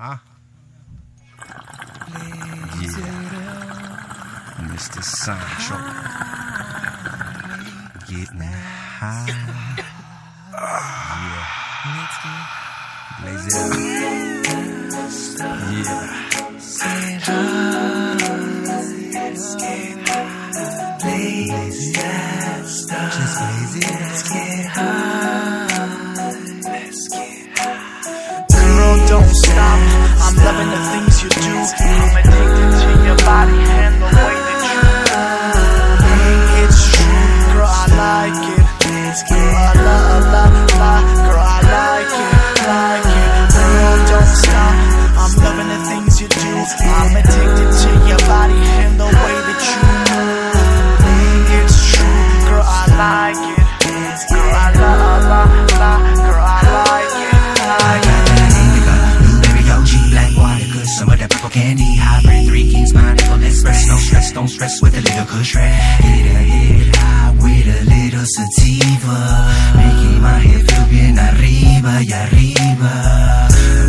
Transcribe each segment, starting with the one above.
Huh? Yeah. Mr. Sancho. Getting high. yeah. Blaze it up. Yeah. Just blaze it Girl, don't stop. I'm loving the things you do. I'm addicted to your body and the way that you move. It's true, girl, I like it. La la la la, girl, I like it, like it. Girl, don't stop. I'm loving the things you do. I'm addicted to your body candy, hybrid, three kings, pineapple express, no stress, don't stress with a little red. Hit a hit high with a little sativa, making my head feel bien arriba y arriba.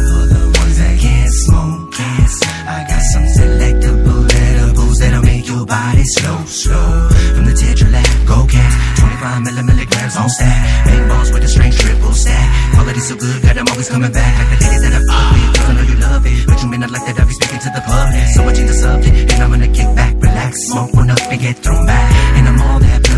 For the ones that can't smoke, can't I got some selectable edibles that'll make your body slow, slow. From the tetralab, go cat, 25 milli- milligrams on stack, bang balls with a strange triple stack. Quality so good, got them always coming back like the ladies that I fuck with. Girl, I know you love it, but you may not like that I be speaking to the public. So I change the subject, and I'm gonna kick back, relax, smoke one up and get thrown back. And I'm all that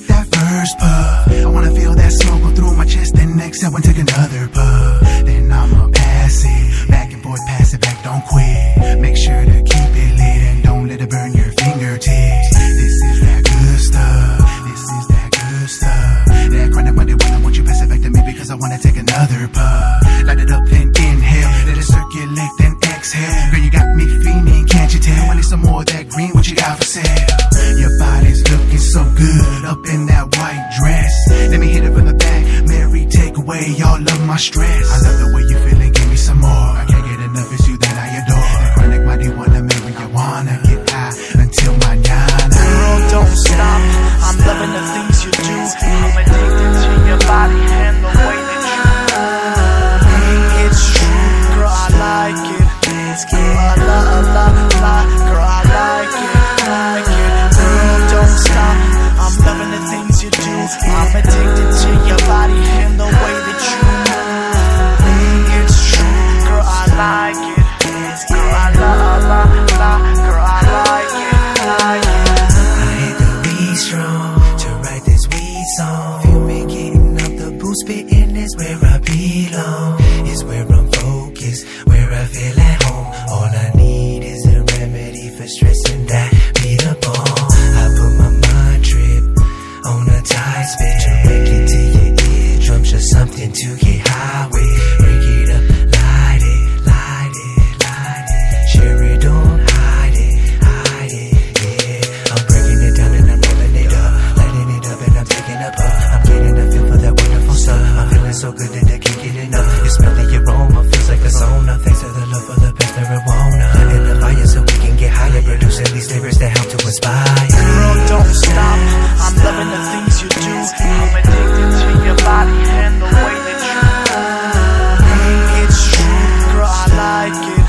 get that first puff. I wanna feel that smoke go through my chest and exhale and take another puff. Then I'ma pass it back and forth, pass it back, don't quit. Make sure to keep it lit and don't let it burn your fingertips. This is that good stuff. This is that good stuff. That chronic money when I want you pass it back to me because I wanna take another puff. Light it up and inhale, let it circulate then exhale. Girl, you got me fiending, can't you tell? I need some more of that green, what you up in that white dress. Let me hit it from the back, Mary, take away all of my stress. I love the way where I to inspire. Girl, don't stop. I'm loving the things you do. I'm addicted to your body and the way that you move. It's true, girl, I like it.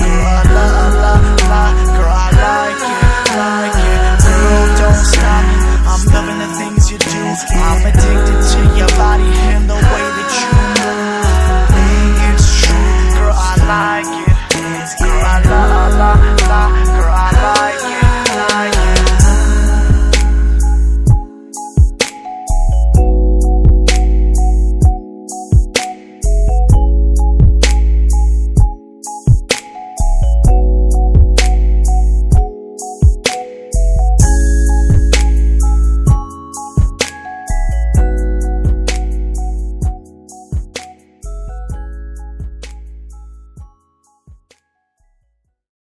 Girl, I love, love, love. Girl, I like it, like it. Girl, don't stop. I'm loving the things you do. I'm addicted to your body and the way that you